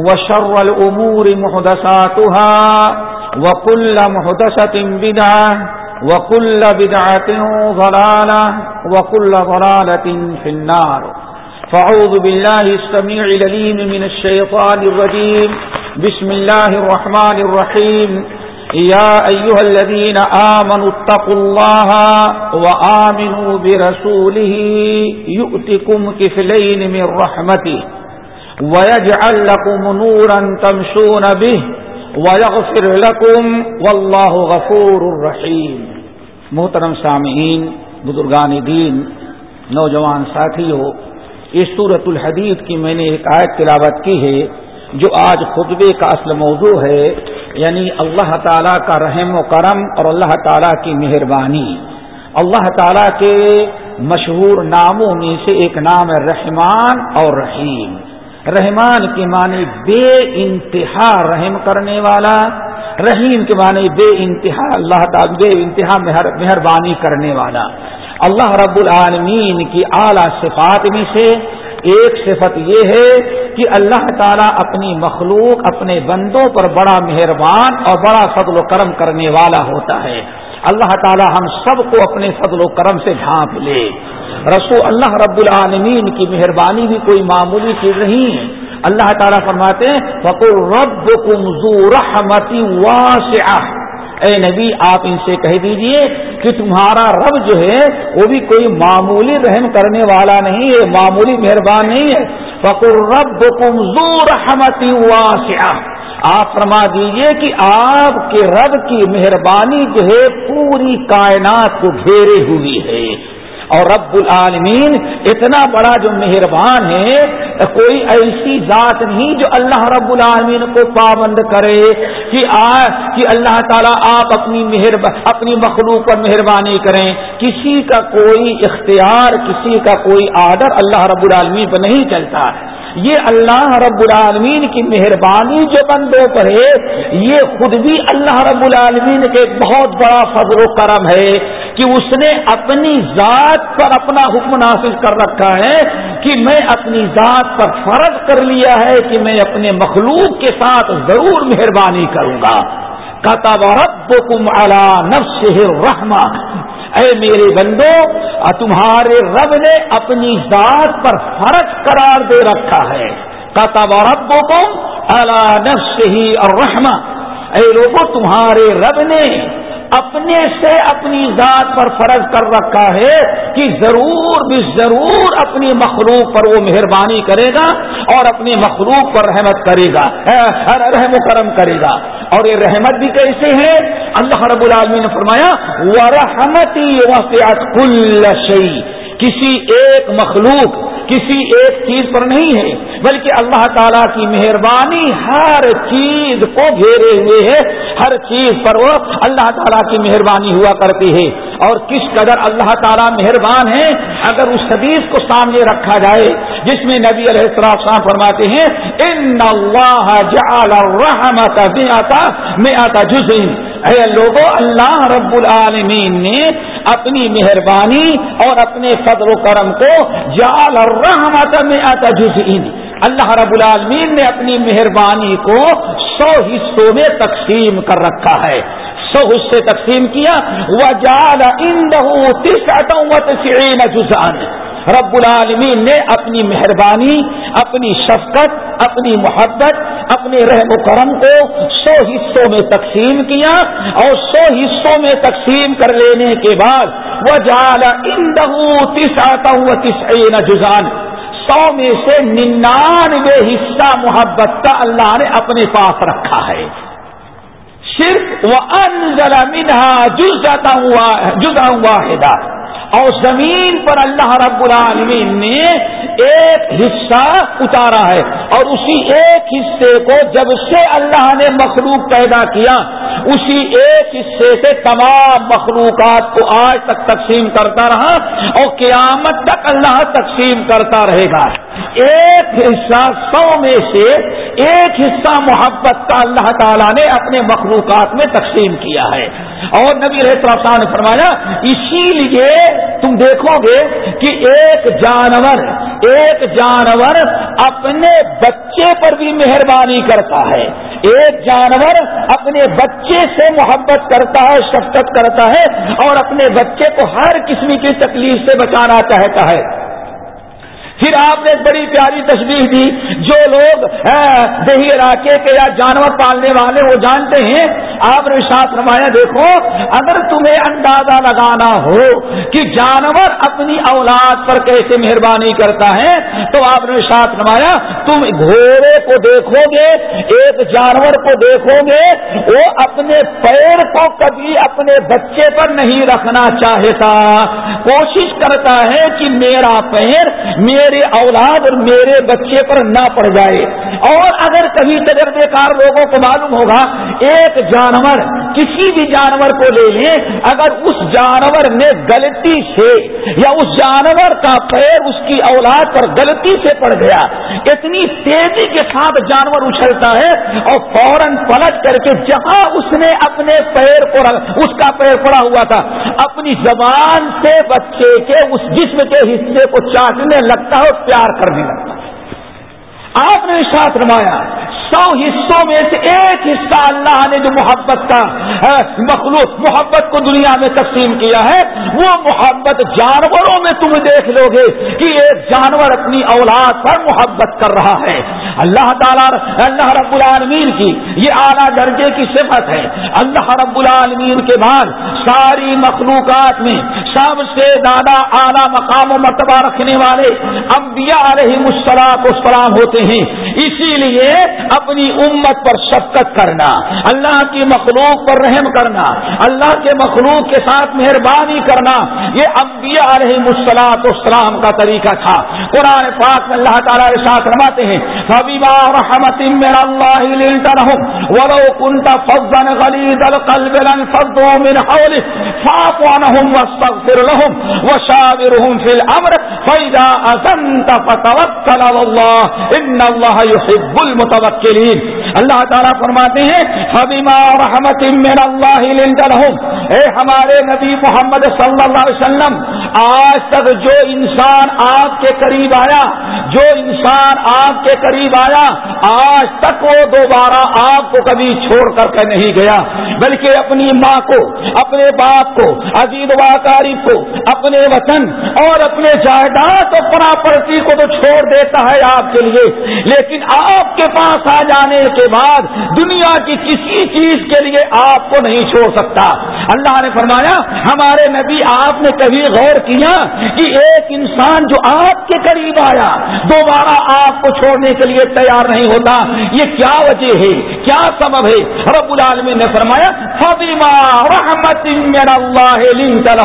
وشر الأمور محدثاتها وكل محدثة بدعة وكل بدعة ضلالة وكل ضلالة في النار. فعوذ بالله السميع لليم من الشيطان الرجيم. بسم الله الرحمن الرحيم. يا أيها الذين آمنوا اتقوا الله وآمنوا برسوله يؤتكم كفلين من رحمته. ويجعل لكم نورا تمشون به ويغفر لكم والله غفور رحيم۔ محترم سامعین، بزرگان دین، نوجوان ساتھیوں، اس صورت الحدید کی میں نے ایک آیت تلاوت کی ہے جو آج خطبے کا اصل موضوع ہے یعنی اللہ تعالیٰ کا رحم و کرم اور اللہ تعالیٰ کی مہربانی۔ اللہ تعالیٰ کے مشہور ناموں میں سے ایک نام ہے رحمان اور رحیم۔ رحمان کے معنی بے انتہا رحم کرنے والا، رحیم کے معنی بے انتہا، اللہ تعالی بے انتہا مہربانی کرنے والا۔ اللہ رب العالمین کی اعلی صفات میں سے ایک صفت یہ ہے کہ اللہ تعالیٰ اپنی مخلوق اپنے بندوں پر بڑا مہربان اور بڑا فضل و کرم کرنے والا ہوتا ہے۔ اللہ تعالیٰ ہم سب کو اپنے فضل و کرم سے ڈھانپ لے۔ رسول اللہ رب العالمین کی مہربانی بھی کوئی معمولی چیز نہیں۔ ہے اللہ تعالیٰ فرماتے ہیں فکر رب رحمتی واسعہ اے نبی، آپ ان سے کہہ دیجیے کہ تمہارا رب جو ہے، وہ بھی کوئی معمولی رحم کرنے والا نہیں ہے، معمولی مہربان نہیں ہے۔ فکر رب رحمتی واسعہ آپ فرما دیجیے کہ آپ کے رب کی مہربانی جو ہے پوری کائنات کو گھیرے ہوئی ہے۔ اور رب العالمین اتنا بڑا جو مہربان ہے، کوئی ایسی ذات نہیں جو اللہ رب العالمین کو پابند کرے کہ کہ اللہ تعالیٰ آپ اپنی اپنی مخلوق پر مہربانی کریں۔ کسی کا کوئی اختیار، کسی کا کوئی آڈر اللہ رب العالمین پر نہیں چلتا۔ یہ اللہ رب العالمین کی مہربانی جو بندوں پر ہے، یہ خود بھی اللہ رب العالمین کے بہت بڑا فضل و کرم ہے کہ اس نے اپنی ذات پر اپنا حکم نافذ کر رکھا ہے کہ میں اپنی ذات پر فرض کر لیا ہے کہ میں اپنے مخلوق کے ساتھ ضرور مہربانی کروں گا۔ کتب ربکم علی نفسہ الرحمہ۔ اے میرے بندو تمہارے رب نے اپنی ذات پر فرق قرار دے رکھا ہے۔ کتب ربوں کو اللہ ہی اور رحما اے لوگوں تمہارے رب نے اپنے سے اپنی ذات پر فرض کر رکھا ہے کہ ضرور بھی ضرور اپنی مخلوق پر وہ مہربانی کرے گا اور اپنی مخلوق پر رحمت کرے گا۔ رحم و کرم کرے گا۔ اور یہ رحمت بھی کیسے ہے؟ اللہ رب العالمین نے فرمایا وہ رحمتی وسیعت کل شعی کسی ایک مخلوق کسی ایک چیز پر نہیں ہے، بلکہ اللہ تعالیٰ کی مہربانی ہر چیز کو گھیرے ہوئے ہے۔ ہر چیز پر وہ اللہ تعالیٰ کی مہربانی ہوا کرتی ہے اور کس قدر اللہ تعالیٰ مہربان ہے اگر اس حدیث کو سامنے رکھا جائے جس میں نبی علیہ السلام فرماتے ہیں، ان اللہ جعل الرحمت میں آتا جزین اے لوگوں اللہ رب العالمین نے اپنی مہربانی اور اپنے فضل و کرم کو جال اور رحمت میں اللہ رب العالمین نے اپنی مہربانی کو سو حصوں میں تقسیم کر رکھا ہے۔ سو حصے تقسیم کیا۔ وہ جال جزان رب العالمین نے اپنی مہربانی، اپنی شفقت، اپنی محبت، اپنے رحم و کرم کو سو حصوں میں تقسیم کیا اور سو حصوں میں تقسیم کر لینے کے بعد وہ جال تس آتا ہوں تس جزان سو میں سے ننانوے حصہ محبت کا اللہ نے اپنے پاس رکھا ہے۔ صرف وہ انضر منہا جز جاتا ہوا جزا اور زمین پر اللہ رب العالمین نے ایک حصہ اتارا ہے اور اسی ایک حصے کو جب سے اللہ نے مخلوق پیدا کیا، اسی ایک حصے سے تمام مخلوقات کو آج تک تقسیم کرتا رہا اور قیامت تک اللہ تقسیم کرتا رہے گا۔ ایک حصہ سو میں سے ایک حصہ محبت کا اللہ تعالیٰ نے اپنے مخلوقات میں تقسیم کیا ہے۔ اور نبی رہے نے فرمایا، اسی لیے تم دیکھو گے کہ ایک جانور ایک جانور اپنے بچے پر بھی مہربانی کرتا ہے۔ ایک جانور اپنے بچے سے محبت کرتا ہے، شفقت کرتا ہے اور اپنے بچے کو ہر قسم کی تکلیف سے بچانا چاہتا ہے۔ پھر آپ نے ایک بڑی پیاری تصویر دی، جو لوگ دیہی علاقے کے یا جانور پالنے والے، وہ جانتے ہیں۔ آپ نے ساتھ رمایا دیکھو، اگر تمہیں اندازہ لگانا ہو کہ جانور اپنی اولاد پر کیسے مہربانی کرتا ہے، تو آپ نے ساتھ رمایا تم گھوڑے کو دیکھو گے، ایک جانور کو دیکھو گے، وہ اپنے پیر کو کبھی اپنے بچے پر نہیں رکھنا چاہتا۔ کوشش کرتا ہے کہ میرا پیر میرے میرے اولاد اور میرے بچے پر نہ پڑ جائے اور اگر کبھی تجربے کار لوگوں کو معلوم ہوگا، ایک جانور کسی بھی جانور کو لے لیں اگر اس جانور نے غلطی سے یا اس جانور کا پیر اس کی اولاد پر غلطی سے پڑ گیا، اتنی تیزی کے ساتھ جانور اچھلتا ہے اور فوراً پلٹ کر کے جہاں اس نے اپنے پیر کو اس کا پیر پڑا ہوا تھا، اپنی زبان سے بچے کے اس جسم کے حصے کو چاٹنے لگتا ہے اور پیار کرنے لگتا۔ ہے آپ نے ساتھ رمایا سو حصوں میں سے ایک حصہ اللہ نے جو محبت کا مخلوق محبت کو دنیا میں تقسیم کیا ہے، وہ محبت جانوروں میں تم دیکھ لو گے کہ ایک جانور اپنی اولاد پر محبت کر رہا ہے۔ اللہ تعالیٰ، اللہ رب العالمین کی یہ اعلیٰ درجے کی صفت ہے۔ اللہ رب العالمین کے بعد ساری مخلوقات میں سب سے زیادہ اعلیٰ مقام و مرتبہ رکھنے والے انبیاء علیہ مسلاط السلام ہوتے ہیں۔ اسی لیے اپنی امت پر شفقت کرنا، اللہ کی مخلوق پر رحم کرنا، اللہ کے مخلوق کے ساتھ مہربانی کرنا، یہ انبیاء علیہ مسلاط اسلام کا طریقہ تھا۔ قرآن پاک میں اللہ تعالیٰ ساتھ رواتے ہیں رحمت من اللہ ولو كنت فظا غليظ القلب لانفضوا من حولك فاعف عنهم واستغفر لهم وشاورهم في الامر فاذا اذنت فتوكل على الله ان الله يحب المتوكلين. اللہ تعالیٰ فرماتے ہیں حبیما رحمت من اللہ اے ہمارے نبی محمد صلی اللہ علیہ وسلم، آج تک جو انسان آپ کے قریب آیا، جو انسان آپ کے قریب آیا، آج تک وہ دوبارہ آپ کو کبھی چھوڑ کر کے نہیں گیا۔ بلکہ اپنی ماں کو، اپنے باپ کو، عزیز واقاری کو، اپنے وطن اور اپنے جائیداد اور پراپرتی کو تو چھوڑ دیتا ہے آپ کے لیے۔ لیکن آپ کے پاس آ جانے کے بعد دنیا کی کسی چیز کے لیے آپ کو نہیں چھوڑ سکتا۔ اللہ نے فرمایا، ہمارے نبی آپ نے کبھی غور کیا کہ ایک انسان جو آپ کے قریب آیا، دوبارہ آپ کو چھوڑنے کے لیے تیار نہیں ہوتا۔ یہ کیا وجہ ہے؟ کیا سبب ہے؟ رب العالمین نے فرمایا فبیما رحمت اللہ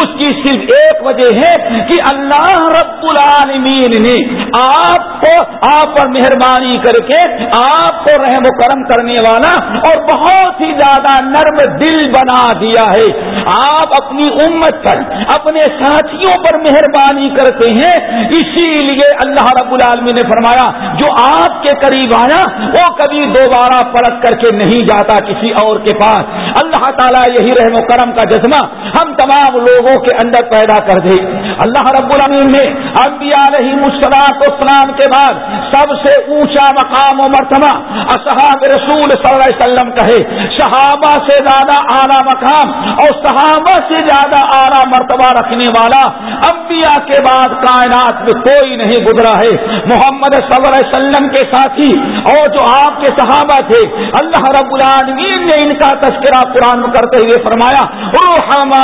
اس کی صرف ایک وجہ ہے کہ اللہ رب العالمین نے آپ کو، آپ پر مہربانی کر کے آپ کو رحم و کرم کرنے والا اور بہت ہی زیادہ نرم دل بنا دیا ہے۔ آپ اپنی امت پر، اپنے ساتھیوں پر مہربانی کرتے ہیں۔ اسی لیے اللہ رب العالمین نے فرمایا، جو آپ کے قریب آیا، وہ کبھی دوبارہ پلٹ کر کے نہیں جاتا کسی اور کے پاس اللہ تعالیٰ یہی رحم و کرم کا جذبہ ہم تمام لوگوں کے اندر پیدا کر دے۔ اللہ رب العالمین نے انبیاء علیہ مسلاط اسلام کے بعد سب سے اونچا مقام و مرتبہ اصحاب رسول صلی اللہ علیہ وسلم کہے۔ صحابہ سے زیادہ اعلیٰ مقام اور صحابہ سے زیادہ اعلیٰ مرتبہ رکھنے والا انبیاء کے بعد کائنات میں کوئی نہیں گزرا ہے۔ محمد صلی اللہ علیہ وسلم کے ساتھی اور جو آپ کے صحابہ تھے، اللہ رب العالمین نے ان کا تذکرہ قرآن کرتے ہوئے فرمایا روحما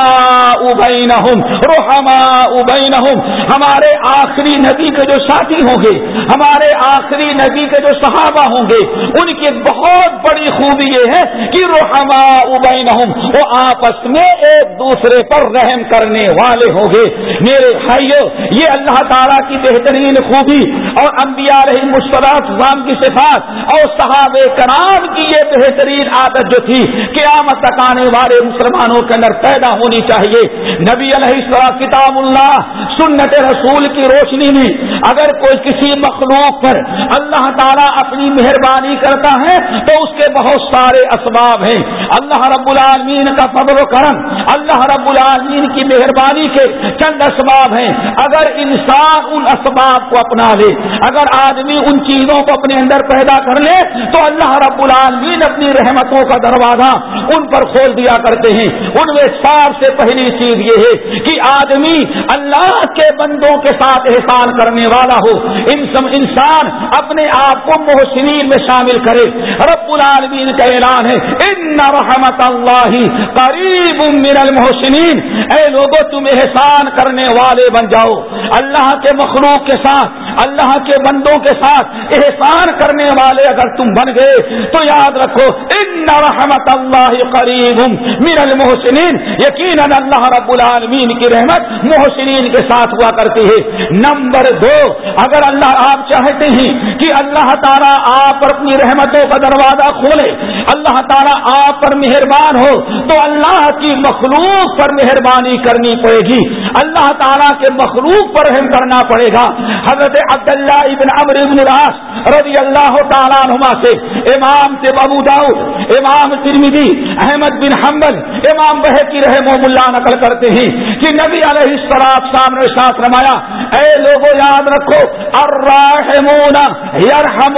ابینہم روحما ابینہم ہمارے آخری نبی کے جو ساتھی ہوں گے، ہمارے آخری نبی کے جو صحابہ ہوں گے، ان کی بہت بڑی خوبی یہ ہے کہ روحما ابینہم وہ آپس میں ایک دوسرے پر رحم کرنے والے ہوں گے۔ میرے بھائیو، یہ اللہ تعالیٰ کی بہترین خوبی اور انبیاء رہی مشکلات کی صفات اور صحاب کرام کی یہ بہترین عادت جو تھی، قیامت تک آنے والے مسلمانوں کے اندر پیدا ہونی چاہیے۔ نبی علیہ السلام، کتاب اللہ سنت رسول کی روشنی میں اگر کوئی کسی مخلوق پر اللہ تعالیٰ اپنی مہربانی کرتا ہے تو اس کے بہت سارے اسباب ہیں۔ اللہ رب العالمین کا فضل و کرم، اللہ رب العالمین کی مہربانی کے چند اسباب ہیں۔ اگر انسان ان اسباب کو اپنا لے، اگر آدمی ان چیزوں کو اپنے اندر پیدا کر لے، تو اللہ رب العالمین اپنی رحمتوں کا دروازہ ان پر کھول دیا کرتے ہیں۔ ان میں سب سے پہلی چیز یہ ہے کہ آدمی اللہ اللہ کے بندوں کے ساتھ احسان کرنے والا ہو۔ انسان اپنے آپ کو محسنین میں شامل کرے۔ رب العالمین کا اعلان ہے، ان رحمت اللہ قریب من المحسنین. اے لوگوں تم احسان کرنے والے بن جاؤ۔ اللہ کے مخلوق کے ساتھ، اللہ کے بندوں کے ساتھ احسان کرنے والے اگر تم بن گئے، تو یاد رکھو، ان رحمت اللہ قریب من المحسنین. یقینا اللہ رب العالمین کی رحمت محسن محسنین کے ساتھ ہوا کرتی ہے۔ نمبر دو، اگر اللہ آپ چاہتے ہیں کہ اللہ تعالیٰ آپ پر اپنی رحمتوں کا دروازہ کھولے، اللہ تعالیٰ آپ پر مہربان ہو، تو اللہ کی مخلوق پر مہربانی کرنی پڑے گی۔ اللہ تعالیٰ کے مخلوق پر رحم کرنا پڑے گا۔ حضرت عبداللہ ابن عمر ابن راس رضی اللہ تعالیٰ نما سے، امام سے بابو داؤد، امام ترمیدی احمد بن حمبل امام بہ کی رحم و ملا نقل کرتے ہیں کہ نبی علیہ السلام سامنے ساتھ رمایا اے لوگوں یاد رکھو، الراحمون یرحم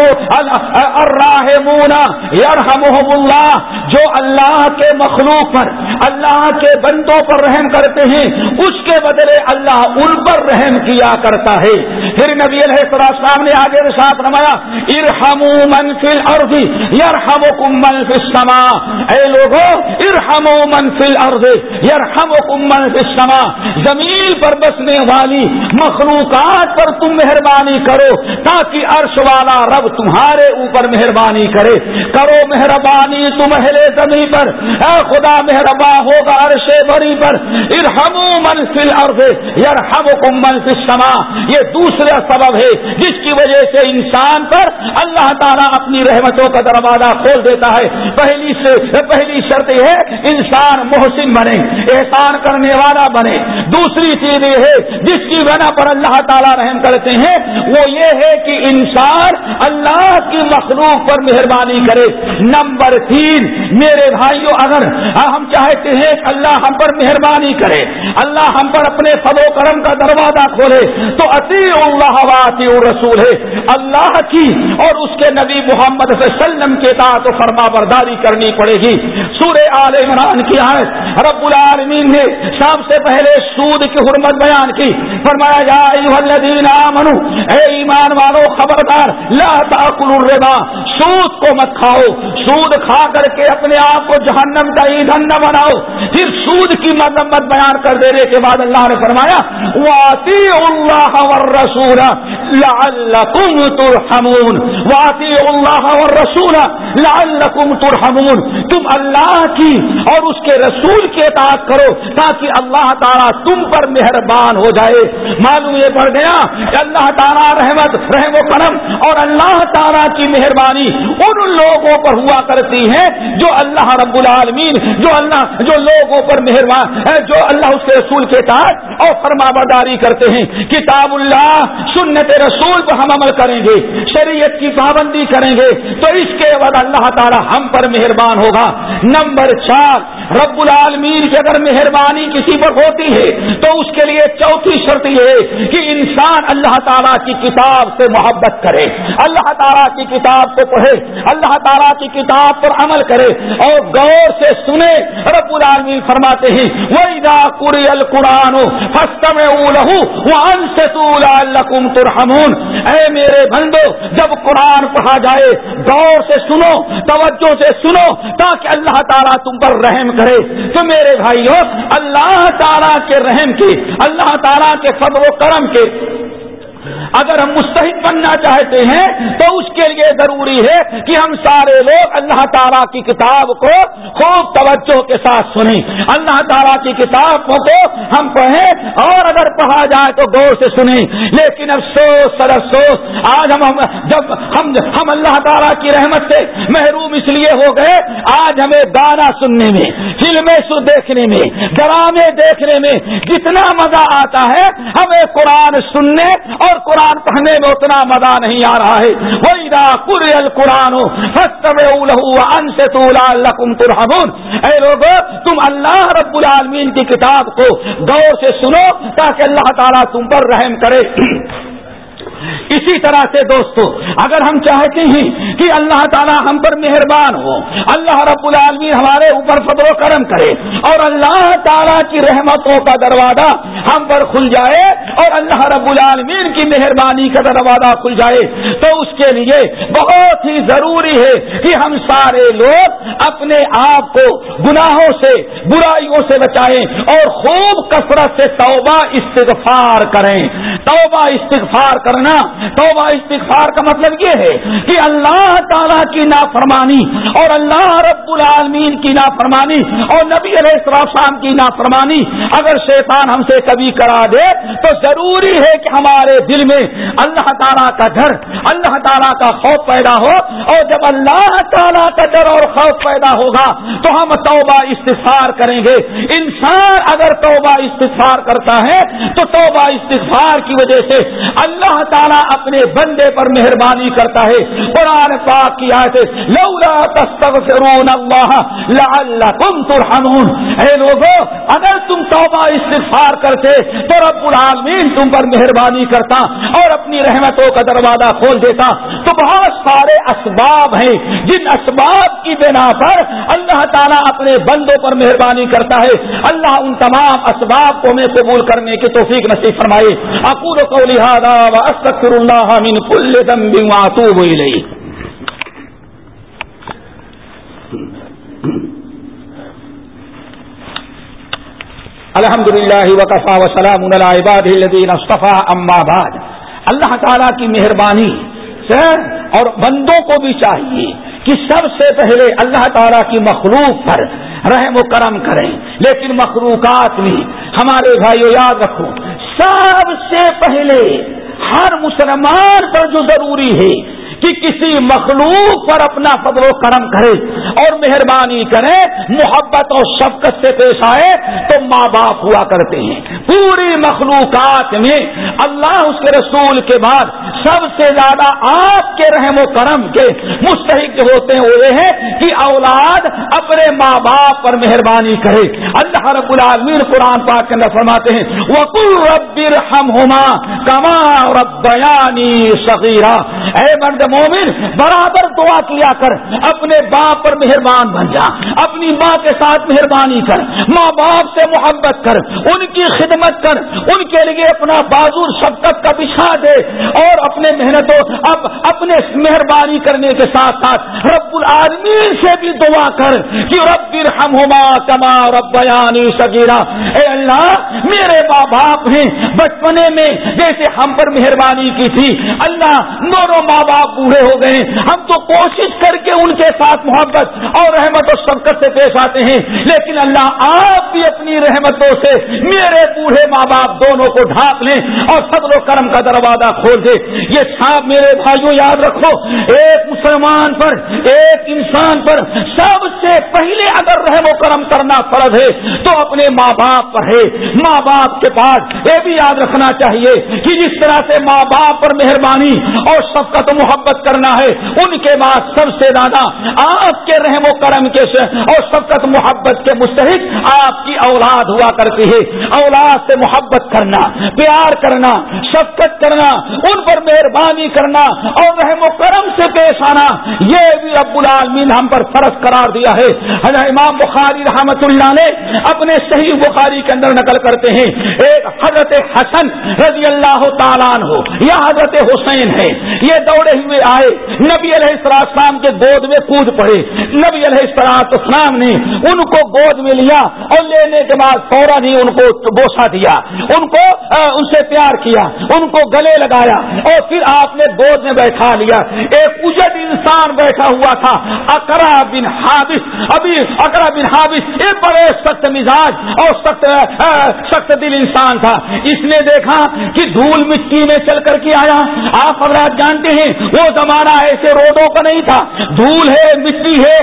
الراحمون یرحمہم اللہ جو اللہ کے مخلوق پر، اللہ کے بندوں پر رحم کرتے ہیں، اس کے بدلے اللہ ان پر رحم کیا کرتا ہے۔ پھر نبی علیہ السلام نے آگے ساتھ رمایا ارحم من فی الارض یرحمکم من فی السماء۔ اے لوگوں ارحم من فی الارض یرحمکم من فی السماء۔ زمین پر بسنے والی مخلوقات پر تم مہربانی کرو، تاکہ عرش والا رب تمہارے اوپر مہربانی کرے۔ کرو مہربانی تم اہل زمین پر، اے خدا مہربان ہوگا عرش بری پر۔ ارحم من فی الارض، یرحمکم من فی السماء۔ یہ دوسرا سبب ہے جس کی وجہ سے انسان پر اللہ تعالیٰ اپنی رحمتوں کا دروازہ کھول دیتا ہے۔ پہلی سے پہلی شرط یہ ہے، انسان محسن بنے، احسان کرنے والا بنے۔ دوسری چیز یہ ہے، جس کی بنا پر اللہ تعالیٰ رحم کرتے ہیں، وہ یہ ہے کہ انسان اللہ کی مخلوق پر مہربانی کرے۔ نمبر تین، میرے بھائیوں اگر ہم چاہتے ہیں کہ اللہ ہم پر مہربانی کرے، اللہ ہم پر اپنے فضو کرم کا دروازہ کھولے، تو اللہ رسول ہے۔ اللہ کی اور اس کے نبی محمد صلی اللہ علیہ وسلم کے و فرما برداری کرنی پڑے گی۔ سورہ آل عمران کی آئے رب العالمین نے سب سے پہلے سود کی حرمت بیان کی۔ فرمایا، یا اے ایمان والو، خبردار، لا تاکلوا الربا، سود کو مت کھاؤ۔ سود کھا کر کے اپنے آپ کو جہنم کا ایندھن نہ بناؤ۔ پھر سود کی مذمت بیان کر دینے کے بعد اللہ نے فرمایا اللہ لعلکم ترحمون. واطی اللہ رسول لعلکم ترحمون. تم اللہ کی اور اس کے رسول کی اطاعت کرو تاکہ اللہ تعالیٰ تم پر مہربان ہو جائے. معلوم یہ پڑ گیا کہ اللہ تعالیٰ رحمت، رحم و کرم اور اللہ تعالیٰ کی مہربانی ان لوگوں پر ہوا کرتی ہے جو اللہ رب العالمین، جو اللہ، جو لوگوں پر مہربان جو اللہ اس کے رسول کے تحت اور فرما برداری کرتے ہیں. کتاب اللہ، سنت رسول پر ہم عمل کریں گے، شریعت کی پابندی کریں گے، تو اس کے بعد اللہ تعالیٰ ہم پر مہربان ہوگا۔ نمبر چار، رب العالمین کی اگر مہربانی کسی پر ہوتی ہے، تو اس کے لیے چوتھی شرط یہ ہے کہ انسان اللہ تعالیٰ کی کتاب سے محبت کرے۔ اللہ تعالیٰ کی کتاب کو پڑھے، اللہ تعالیٰ کی کتاب پر عمل کرے اور غور سے سنے۔ رب العالمین فرماتے ہیں وہی القرآن ترحمون اے میرے بندو، جب قرآن پڑھا جائے، غور سے سنو، توجہ سے سنو، تاکہ اللہ تعالیٰ تم پر رحم کرے۔ تو میرے بھائیو، اللہ تعالیٰ کے رحم کی، اللہ تعالیٰ کے فضل و کرم کے اگر ہم مستحق بننا چاہتے ہیں تو اس کے لیے ضروری ہے کہ ہم سارے لوگ اللہ تعالیٰ کی کتاب کو خوب توجہ کے ساتھ سنیں۔ اللہ تعالیٰ کی کتاب کو ہم پڑھیں اور اگر پڑھا جائے تو غور سے سنیں۔ لیکن افسوس، سر افسوس، آج ہم جب ہم ہم اللہ تعالیٰ کی رحمت سے محروم اس لیے ہو گئے، آج ہمیں گانا سننے میں، فلمیں دیکھنے میں، ڈرامے دیکھنے میں جتنا مزہ آتا ہے، ہمیں قرآن سننے اور قرآن پڑھنے میں اتنا مزہ نہیں آ رہا ہے۔ قرآن اے لوگ تم اللہ رب العالمین کی کتاب کو غور سے سنو تاکہ اللہ تعالیٰ تم پر رحم کرے۔ اسی طرح سے دوستو، اگر ہم چاہتے ہیں کہ اللہ تعالی ہم پر مہربان ہو، اللہ رب العالمین ہمارے اوپر فضل و کرم کرے اور اللہ تعالیٰ کی رحمتوں کا دروازہ ہم پر کھل جائے اور اللہ رب العالمین کی مہربانی کا دروازہ کھل جائے، تو اس کے لیے بہت ہی ضروری ہے کہ ہم سارے لوگ اپنے آپ کو گناہوں سے، برائیوں سے بچائیں اور خوب کثرت سے توبہ استغفار کریں۔ توبہ استغفار کرنا توبہ استغفار کا مطلب یہ ہے کہ اللہ تعالیٰ کی نافرمانی اور اللہ رب العالمین کی نافرمانی اور نبی علیہ السلام کی نافرمانی اگر شیطان ہم سے کبھی کرا دے تو ضروری ہے کہ ہمارے دل میں اللہ تعالیٰ کا ڈر، اللہ تعالیٰ کا خوف پیدا ہو اور جب اللہ تعالیٰ کا ڈر اور خوف پیدا ہوگا تو ہم توبہ استغفار کریں گے۔ انسان اگر توبہ استغفار کرتا ہے تو توبہ استغفار کی وجہ سے اللہ تعالیٰ اپنے بندے پر مہربانی کرتا ہے۔ قرآن پاک کی آیت لولا تستغفرون اللہ لعلکم ترحمون۔ اے لوگوں اگر تم توبہ استغفار کرتے تو رب العالمین تم پر مہربانی کرتا اور اپنی رحمتوں کا دروازہ کھول دیتا۔ تو بہت سارے اسباب ہیں۔ جن اسباب کی بنا پر اللہ تعالیٰ اپنے بندوں پر مہربانی کرتا ہے۔ اللہ ان تمام اسباب کو میں قبول کرنے کی توفیق نصیب فرمائے۔ اکور کو لہٰذا استغفر اللہ من كل ذنب واتوب الیہ الحمد للہ وقفا وسلام عباد الذین اصطفى اما بعد اللہ تعالی کی مہربانی سے اور بندوں کو بھی چاہیے کہ سب سے پہلے اللہ تعالیٰ کی مخلوق پر رحم و کرم کریں. لیکن مخلوقات بھی ہمارے بھائیو، یاد رکھو، سب سے پہلے ہر مسلمان پر جو ضروری ہے کہ کسی مخلوق پر اپنا فضل و کرم کرے اور مہربانی کرے، محبت اور شفقت سے پیش آئے، تو ماں باپ ہوا کرتے ہیں۔ پوری مخلوقات میں اللہ اس کے رسول کے بعد سب سے زیادہ آپ کے رحم و کرم کے مستحق ہوتے ہوئے ہیں کہ اولاد اپنے ماں باپ پر مہربانی کرے۔ اللہ رب العالمین قرآن پاک کے اندر فرماتے ہیں وکل ربر ہم کما ربیانی صغیرہ اے مرد مومن برابر دعا کیا کر، اپنے باپ پر مہربان بن جا، اپنی ماں کے ساتھ مہربانی کر، ماں باپ سے محبت کر، ان کی خدمت کر، ان کے لیے اپنا بازو شبکت کا بچھا دے اور اپنے محنتوں، اب اپنے مہربانی کرنے کے ساتھ ساتھ رب العالمین سے بھی دعا کر کہ رب ہم ہوما کما رب بیانی سگیرا اے اللہ، میرے ماں باپ ہیں، بچپنے میں جیسے ہم پر مہربانی کی تھی، اللہ دونوں ماں باپ بوڑھے ہو گئے ہم تو کوشش کر کے ان کے ساتھ محبت اور رحمت و شبکت سے پیش آتے ہیں۔ لیکن اللہ آپ بھی اپنی رحمتوں سے میرے بوڑھے ماں باپ دونوں کو ڈھانپ لیں اور صبر و کرم کا دروازہ کھول دے۔ یہ سانپ میرے بھائیوں یاد رکھو، ایک مسلمان پر، ایک انسان پر سب سے پہلے اگر رحم و کرم کرنا فرض ہے تو اپنے ماں باپ پر ہے۔ ماں باپ کے پاس یہ بھی یاد رکھنا چاہیے کہ جس طرح سے ماں باپ پر مہربانی اور سب کا تو محبت کرنا ہے، ان کے بعد سب سے زیادہ آپ کے رحم و کرم کے اور سبقت محبت کے مستحق آپ کی اولاد ہوا کرتی ہے۔ اولاد سے محبت کرنا، پیار کرنا، شفقت کرنا، ان پر مہربانی کرنا اور رحم و کرم سے پیش آنا، یہ بھی رب العالمین ہم پر فرض قرار دیا ہے۔ امام بخاری رحمت اللہ نے اپنے صحیح بخاری کے اندر نقل کرتے ہیں۔ ایک حضرت حسن رضی اللہ تعالیٰ ہو یا حضرت حسین ہے یہ دوڑے ہوئے میں آئے، نبی علیہ السلام کے گود میں کود پڑے، نبی علیہ السلام نے ان کو گود میں لیا اور لینے کے بعد فوراً ہی ان کو بوسا دیا، ان کو ان سے پیار کیا، ان کو گلے لگایا اور پھر آپ نے گود میں بیٹھا لیا۔ ایک اجد انسان بیٹھا ہوا تھا اکرا بن حابس ابھی اکرا بن حابس ایک بڑے سخت مزاج اور سخت سخت دل انسان تھا۔ اس نے دیکھا کہ دھول مٹی میں چل کر کے آیا۔ آپ حضرات جانتے ہیں، وہ زمانہ ایسے روڈوں کا نہیں تھا۔ دھول ہے، مٹی ہے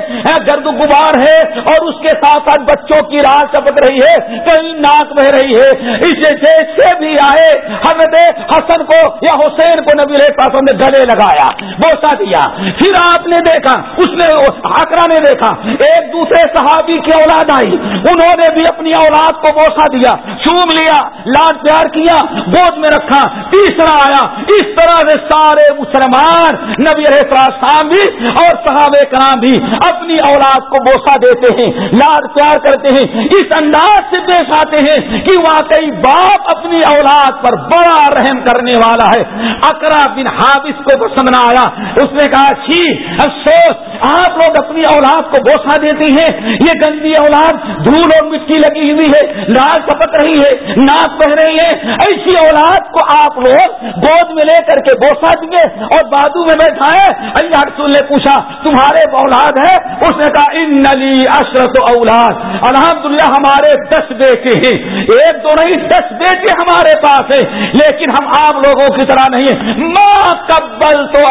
گرد غبار ہے، اور اس کے ساتھ ساتھ بچوں کی راہ چپک رہی ہے، کہیں ناک بہ رہی ہے۔ اس سے بھی آئے، حضرت حسن کو یا حسین کو نبی نے گلے لگایا بوسا دیا۔ پھر آپ نے دیکھا، اس نے آکرا نے دیکھا، ایک دوسرے صحابی کی اولاد آئی۔ انہوں نے بھی اپنی اولاد کو بوسا دیا، چوم لیا، لاڈ پیار کیا، گود میں رکھا، تیسرا آیا۔ اس طرح سے سارے مسلمان نبی السلام بھی اور صحابہ کرام بھی اپنی اولاد کو بوسا دیتے ہیں لاڈ پیار کرتے ہیں، اس انداز سے پیش آتے ہیں کہ واقعی باپ اپنی اولاد پر بڑا رحم کرنے والا ہے۔ اکرا بن حافظ کو پسند آیا اس نے کہا، چھی، افسوس آپ لوگ اپنی اولاد کو بوسا دیتی ہیں، یہ گندی اولاد دھول اور مٹی لگی ہوئی ہے، لال ٹپک رہی ہے، ناک بہ رہی ہے۔ ایسی اولاد کو آپ لوگ گود میں لے کر کے بوسا دیے اور بازو میں بیٹھا ہے اللہ رسول نے پوچھا، تمہارے اولاد ہے اس نے کہا، ان نلی اشرت اولاد۔ الحمد للہ ہمارے دس بیٹے ہیں۔ ایک دو نہیں، دس بیٹے ہمارے پاس ہیں۔ لیکن ہم آپ لوگوں کی طرح نہیں ہیں۔ ماں قبل تو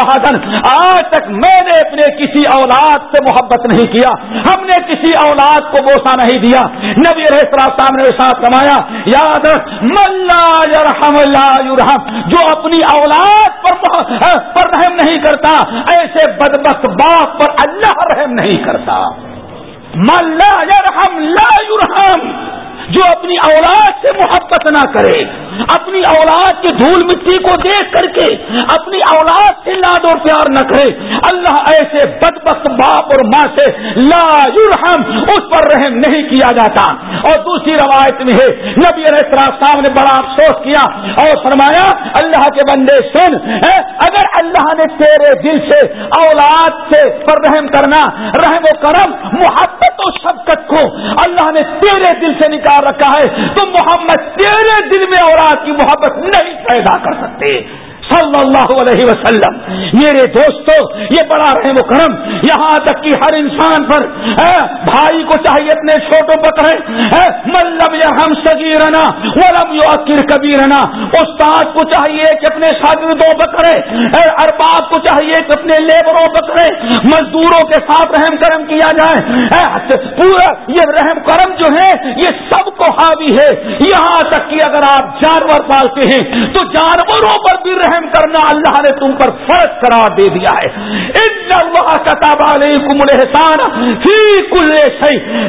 آج تک میں نے اپنے کسی اولاد سے محبت نہیں کیا۔ ہم نے کسی اولاد کو بوسا نہیں دیا۔ نبی رہ نے ساتھ کمایا یاد رکھ ملا یرحم لا یرحم، جو اپنی اولاد پر پر رحم نہیں کرتا، ایسے بدبخت باپ پر اللہ رحم نہیں کرتا۔ ملا یرحم، لا یرحم، جو اپنی اولاد سے محبت نہ کرے، اپنی اولاد کی دھول مٹی کو دیکھ کر کے، اپنی اور پیار نہ کرے۔ اللہ ایسے بدبخت باپ اور ماں سے لا یرحم، اس پر رحم نہیں کیا جاتا۔ اور دوسری روایت میں ہے، نبی علیہ السلام نے بڑا افسوس کیا اور فرمایا، اللہ کے بندے سن اگر اللہ نے تیرے دل سے اولاد سے پر رحم کرنا، رحم و کرم، محبت و شبکت کو اللہ نے تیرے دل سے نکال رکھا ہے، تو محمد تیرے دل میں اولاد کی محبت نہیں پیدا کر سکتے۔ صلی اللہ علیہ وسلم. میرے دوستوں یہ بڑا رحم و کرم یہاں تک کہ ہر انسان پر بھائی کو چاہیے اپنے چھوٹوں پر کریں ملب یا ہم سگی رہنا ولم یو عکر کبھی رہنا استاد کو چاہیے کہ اپنے شاگردوں پر کرے ارباب کو چاہیے کہ اپنے لیبروں پر کرے، مزدوروں کے ساتھ رحم کرم کیا جائے اچھا، پورا یہ رحم کرم جو ہے، یہ سب کو حاوی ہے۔ یہاں تک کہ اگر آپ جانور پالتے ہیں، تو جانوروں پر بھی رحم رحم کرنا اللہ نے تم پر فرق قرار دے دیا ہے۔ فی کل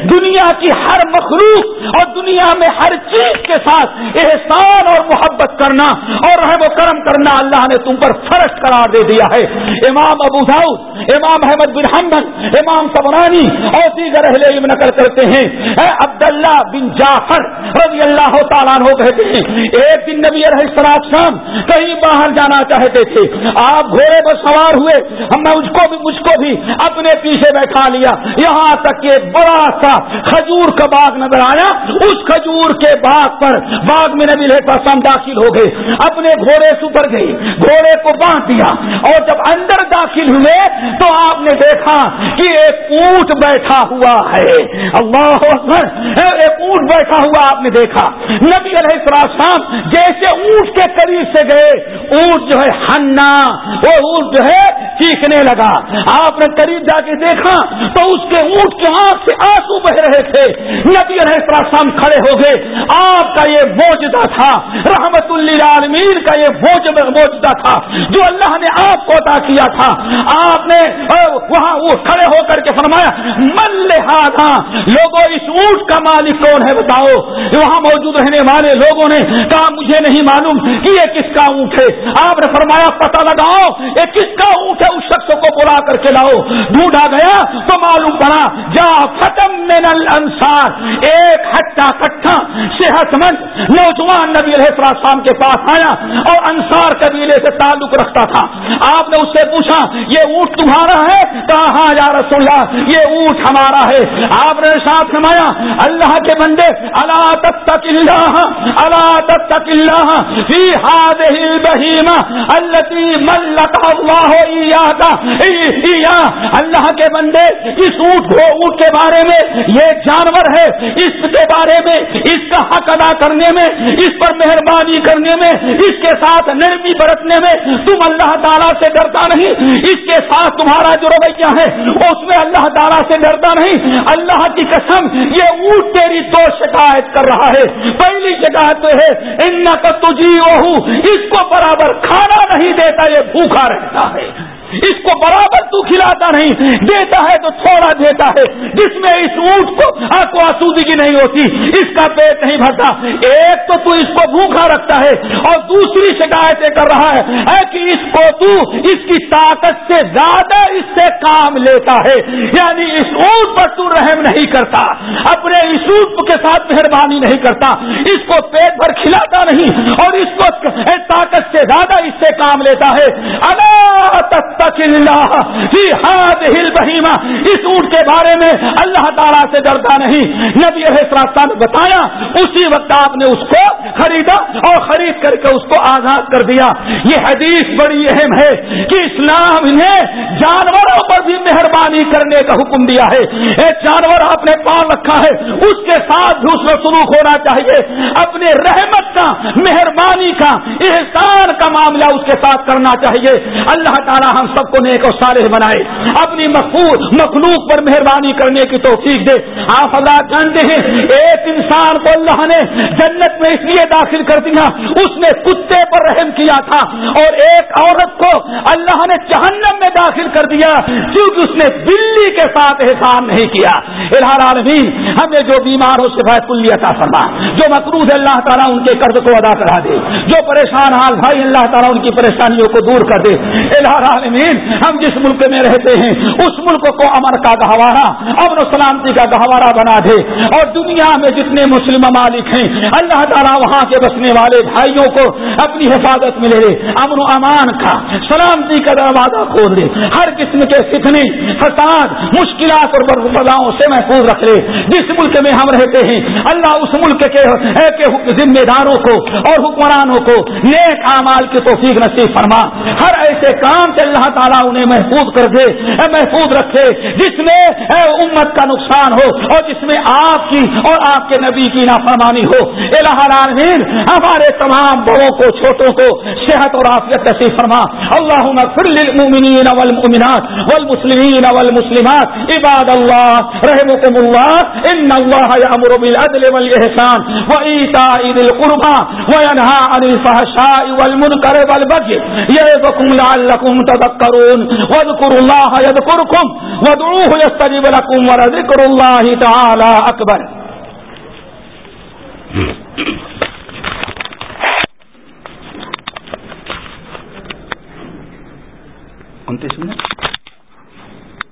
دنیا کی ہر مخلوق اور دنیا میں ہر چیز کے ساتھ احسان اور محبت کرنا اور رحم و کرم کرنا اللہ نے تم پر فرق قرار دے دیا ہے۔ امام ابو داؤد، امام احمد بن حمد امام سبرانی اور دیگر اہل علم نقل کرتے ہیں۔ عبداللہ بن جعفر رضی اللہ تعالیٰ کہتے ہیں، ایک دن نبی علیہ السلام کہیں باہر جانا چاہتے تھے۔ آپ گھوڑے پر سوار ہوئے۔ ہم نے مجھ کو بھی مجھ کو بھی اپنے پیچھے بیٹھا لیا۔ یہاں تک کہ بڑا سا کھجور کا باغ نظر آیا۔ اس کھجور کے باغ پر باغ میں نبی پسند داخل ہو گئے۔ اپنے گھوڑے سے اتر گئی گھوڑے کو باندھ دیا۔ اور جب اندر داخل ہوئے تو آپ نے دیکھا کہ ایک اونٹ بیٹھا ہوا ہے۔ اللہ اکبر۔ ایک اونٹ بیٹھا ہوا آپ نے دیکھا۔ نبی علیہ السلام جیسے اونٹ کے قریب سے گئے اونٹ جو ہے ہننا، وہ اونٹ جو ہے چیخنے لگا۔ آپ نے قریب جا کے دیکھا تو اس کے اونٹ کے آنکھ سے آنسو بہ رہے تھے۔ نبی علیہ السلام کھڑے ہو گئے۔ آپ کا یہ موجودہ تھا۔ رحمت اللہ عالمین کا یہ موجودہ تھا جو اللہ نے آپ کو عطا کیا تھا۔ آپ نے وہاں وہ کھڑے ہو کر کے فرمایا، من لہٰذا؟ لوگوں اس اونٹ کا مالک کون ہے بتاؤ؟ وہاں موجود رہنے والے لوگوں نے کہا، مجھے نہیں معلوم کہ یہ کس کا اونٹ ہے۔ آپ نے فرمایا، پتہ لگاؤ، یہ کس کا اونٹ ہے؟ اس شخص کو بلا کر کے لاؤ۔ ڈھونڈا گیا تو معلوم پڑا، جا ختم من الانصار، ایک ہٹا کٹھا صحت مند نوجوان نبی علیہ السلام کے پاس آیا اور انصار قبیلے سے تعلق رکھتا تھا۔ آپ نے اس سے پوچھا، یہ اونٹ تمہارا ہے؟ کہا ہاں یا رسول اللہ، یہ اونٹ ہمارا ہے۔ آپ نے ساتھ نمایا اللہ کے بندے اللہ تب تک اللہ اللہ تب تک اللہ فی هذه البهيمه التي ملك الله اللہ کے بندے، اس اونٹ اونٹ کے بارے میں، یہ جانور ہے، اس کے بارے میں، اس کا حق ادا کرنے میں، اس پر مہربانی کرنے میں، اس کے ساتھ نرمی برتنے میں تم اللہ تعالیٰ سے ڈرتا نہیں۔ اس کے ساتھ تمہارا جو رویہ ہے، اس میں اللہ تعالیٰ سے ڈرتا نہیں۔ اللہ کی قسم، یہ اونٹ تیری دو شکایت کر رہا ہے۔ پہلی شکایت تو ہے ان کا تجھی اس کو برابر کھانا نہیں دیتا، یہ بھوکا رہتا ہے۔ اس کو برابر تو کھلاتا نہیں۔ دیتا ہے تو تھوڑا دیتا ہے۔ جس میں اس اونٹ کو کو آسودگی نہیں ہوتی، اس کا پیٹ نہیں بھرتا۔ ایک تو تو اس کو بھوکھا رکھتا ہے اور دوسری شکایتیں کر رہا ہے کہ اس کو تو اس کی طاقت سے زیادہ اس سے کام لیتا ہے۔ یعنی اس اونٹ پر تو رحم نہیں کرتا، اپنے اس اونٹ کے ساتھ مہربانی نہیں کرتا۔ اس کو پیٹ بھر کھلاتا نہیں اور اس کو طاقت سے زیادہ اس سے کام لیتا ہے۔ اللہ تک بہیما اس اونٹ کے بارے میں اللہ تعالیٰ سے ڈرتا نہیں۔ نبی نے بتایا، اسی وقت آپ نے اس کو خریدا اور خرید کر کے اس کو آزاد کر دیا۔ یہ حدیث بڑی اہم ہے کہ اسلام نے جانوروں پر بھی مہربانی کرنے کا حکم دیا ہے۔ ایک جانور، آپ نے پال رکھا ہے، اس کے ساتھ دوسرا سلوک ہونا چاہیے۔ اپنے رحمت کا، مہربانی کا، احسان کا معاملہ اس کے ساتھ کرنا چاہیے۔ اللہ تعالیٰ ہم ہم سب کو نیک و صالح بنائے۔ اپنی مخصوص مخلوق پر مہربانی کرنے کی توفیق دے۔ آپ اللہ جانتے ہیں، ایک انسان کو اللہ نے جنت میں اس لیے داخل کر دیا، اس نے کتے پر رحم کیا تھا اور ایک عورت کو اللہ نے جہنم میں داخل کر دیا کیونکہ اس نے بلی کے ساتھ احسان نہیں کیا۔ عالمین ہمیں جو بیمار ہو صفا کلی عطا فرما۔ جو مقروض اللہ تعالیٰ ان کے قرض کو ادا کرا دے۔ جو پریشان حال، بھائی، اللہ تعالیٰ ان کی پریشانیوں کو دور کر دے۔ الحال عالمین ہم جس ملک میں رہتے ہیں، اس ملک کو امن کا گہوارہ، امن و سلامتی کا گہوارہ بنا دے۔ اور دنیا میں جتنے مسلم ممالک ہیں، اللہ تعالیٰ وہاں کے بسنے والے بھائیوں کو اپنی حفاظت میں لے لے، امن و امان کا، سلامتی کا دروازہ کھول دے۔ ہر قسم کے سکھنے فساد، مشکلات اور بلاؤں سے محفوظ رکھ لے۔ جس ملک میں ہم رہتے ہیں، اللہ اس ملک کے ذمہ داروں کو اور حکمرانوں کو نیک اعمال کی توفیق نصیب فرما۔ ہر ایسے کام سے اللہ اللہ تعالیٰ انہیں محفوظ کر دے محفوظ رکھے، جس میں امت کا نقصان ہو اور جس میں آپ کی اور آپ کے نبی کی نافرمانی ہو۔ الہ العالمین، ہمارے تمام بڑوں کو، چھوٹوں کو صحت اور آفیت نصیب فرما۔ اللہ للمؤمنین والمؤمنات والمسلمین والمسلمات۔ عباد اللہ رحمكم اللہ، ان اللہ یامر بالعدل والاحسان وایتاء ذی القربى وینهى عن الفحشاء والمنکر والبغي یعظکم لعلکم تذکرون۔ تذکرون واذکروا اللہ یذکرکم ودعوه یستجب لکم ولذکر اللہ تعالی اکبر انتیس منٹ